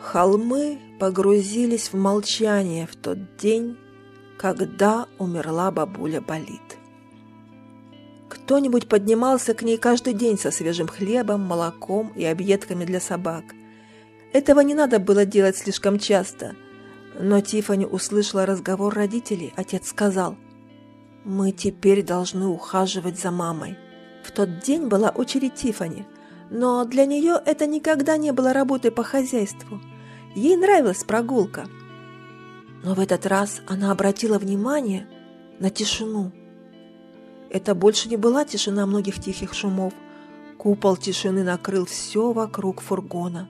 Холмы погрузились в молчание в тот день, когда умерла бабуля Болит. Кто-нибудь поднимался к ней каждый день со свежим хлебом, молоком и объедками для собак. Этого не надо было делать слишком часто, но Тифани услышала разговор родителей. Отец сказал, «Мы теперь должны ухаживать за мамой». В тот день была очередь Тифани, но для нее это никогда не было работой по хозяйству. Ей нравилась прогулка. Но в этот раз она обратила внимание на тишину. Это больше не была тишина многих тихих шумов. Купол тишины накрыл все вокруг фургона.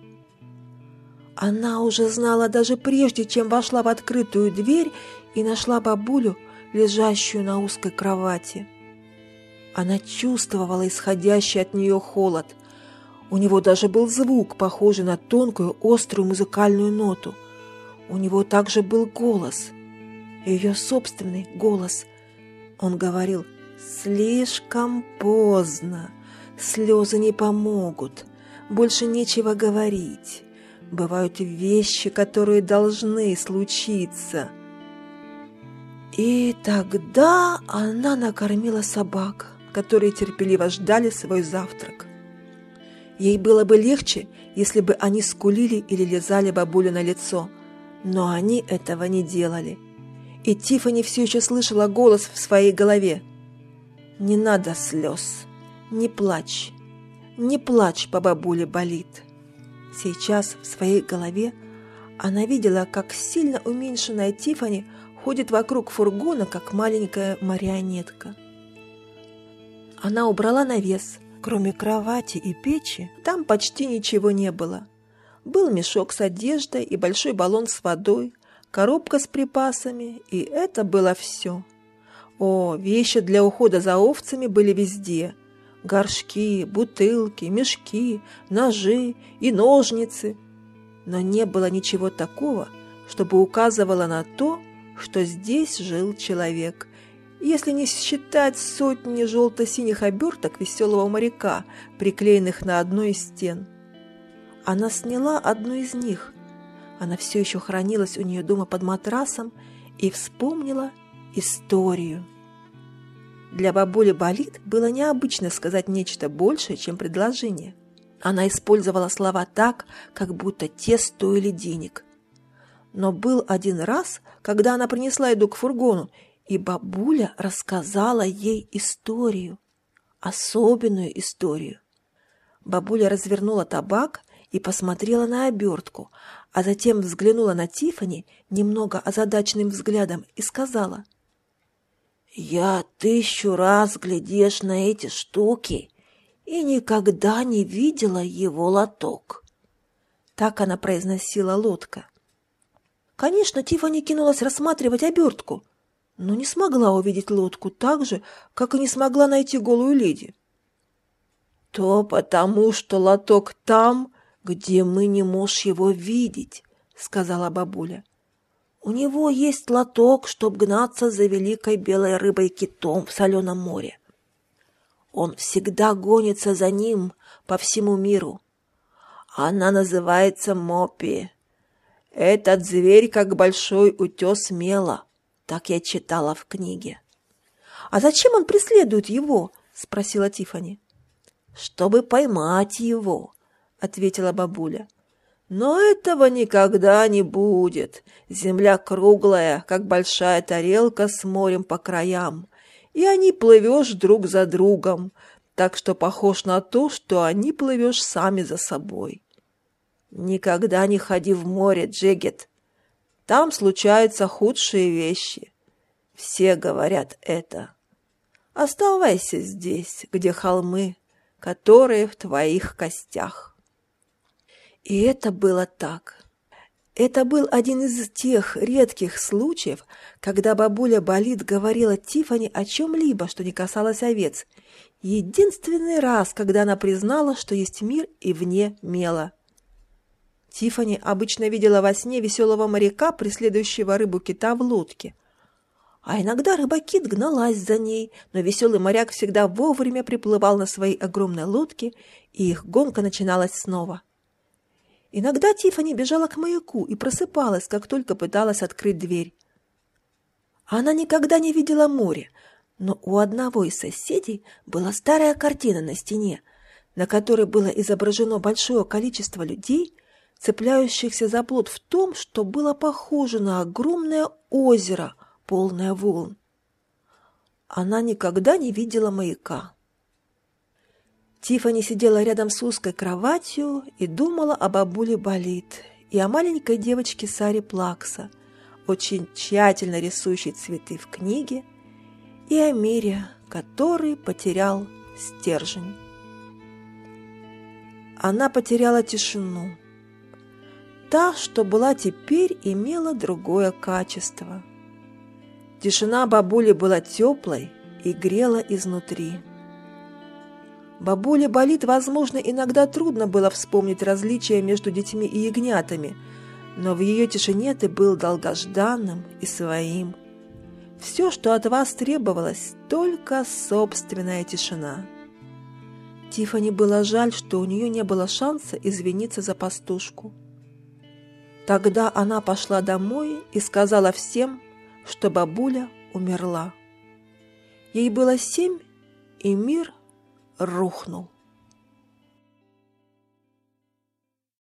Она уже знала даже прежде, чем вошла в открытую дверь и нашла бабулю, лежащую на узкой кровати. Она чувствовала исходящий от нее холод. У него даже был звук, похожий на тонкую, острую музыкальную ноту. У него также был голос, ее собственный голос. Он говорил «Слишком поздно, слезы не помогут, больше нечего говорить. Бывают вещи, которые должны случиться». И тогда она накормила собак, которые терпеливо ждали свой завтрак. Ей было бы легче, если бы они скулили или лизали бабулю на лицо, но они этого не делали. И Тиффани все еще слышала голос в своей голове. «Не надо слез, не плачь, не плачь, по бабуле болит». Сейчас в своей голове она видела, как сильно уменьшенная Тиффани ходит вокруг фургона, как маленькая марионетка. Она убрала навес – Кроме кровати и печи, там почти ничего не было. Был мешок с одеждой и большой баллон с водой, коробка с припасами, и это было все. О, вещи для ухода за овцами были везде. Горшки, бутылки, мешки, ножи и ножницы. Но не было ничего такого, чтобы указывало на то, что здесь жил человек, если не считать сотни желто-синих оберток веселого моряка, приклеенных на одной из стен. Она сняла одну из них. Она все еще хранилась у нее дома под матрасом и вспомнила историю. Для бабули Болит было необычно сказать нечто большее, чем предложение. Она использовала слова так, как будто те стоили денег. Но был один раз, когда она принесла еду к фургону и бабуля рассказала ей историю, особенную историю. Бабуля развернула табак и посмотрела на обертку, а затем взглянула на Тифани немного озадаченным взглядом и сказала, «Я тысячу раз глядишь на эти штуки и никогда не видела его лоток». Так она произносила лодка. Конечно, Тифани кинулась рассматривать обертку, но не смогла увидеть лодку так же, как и не смогла найти голую леди. «То потому, что лоток там, где мы не можем его видеть», — сказала бабуля. «У него есть лоток, чтоб гнаться за великой белой рыбой-китом в соленом море. Он всегда гонится за ним по всему миру. Она называется Мопи. Этот зверь, как большой утес мела». Так я читала в книге. «А зачем он преследует его?» — спросила Тифани. «Чтобы поймать его», — ответила бабуля. «Но этого никогда не будет. Земля круглая, как большая тарелка с морем по краям, и они плывешь друг за другом, так что похож на то, что они плывешь сами за собой». «Никогда не ходи в море, Джегет. Там случаются худшие вещи. Все говорят это. Оставайся здесь, где холмы, которые в твоих костях. И это было так. Это был один из тех редких случаев, когда бабуля Болит говорила Тифани о чем-либо, что не касалось овец. Единственный раз, когда она признала, что есть мир и вне мела. Тифани обычно видела во сне веселого моряка, преследующего рыбу-кита в лодке. А иногда рыба-кит гналась за ней, но веселый моряк всегда вовремя приплывал на своей огромной лодке, и их гонка начиналась снова. Иногда Тифани бежала к маяку и просыпалась, как только пыталась открыть дверь. Она никогда не видела море, но у одного из соседей была старая картина на стене, на которой было изображено большое количество людей, цепляющихся за плод в том, что было похоже на огромное озеро, полное волн. Она никогда не видела маяка. Тифани сидела рядом с узкой кроватью и думала о бабуле Болит и о маленькой девочке Саре Плакса, очень тщательно рисующей цветы в книге, и о мире, который потерял стержень. Она потеряла тишину. Та, что была теперь, имела другое качество. Тишина бабули была теплой и грела изнутри. Бабуле болит, возможно, иногда трудно было вспомнить различия между детьми и ягнятами, но в ее тишине ты был долгожданным и своим. Все, что от вас требовалось, только собственная тишина. Тифани было жаль, что у нее не было шанса извиниться за пастушку. Тогда она пошла домой и сказала всем, что бабуля умерла. Ей было семь, и мир рухнул.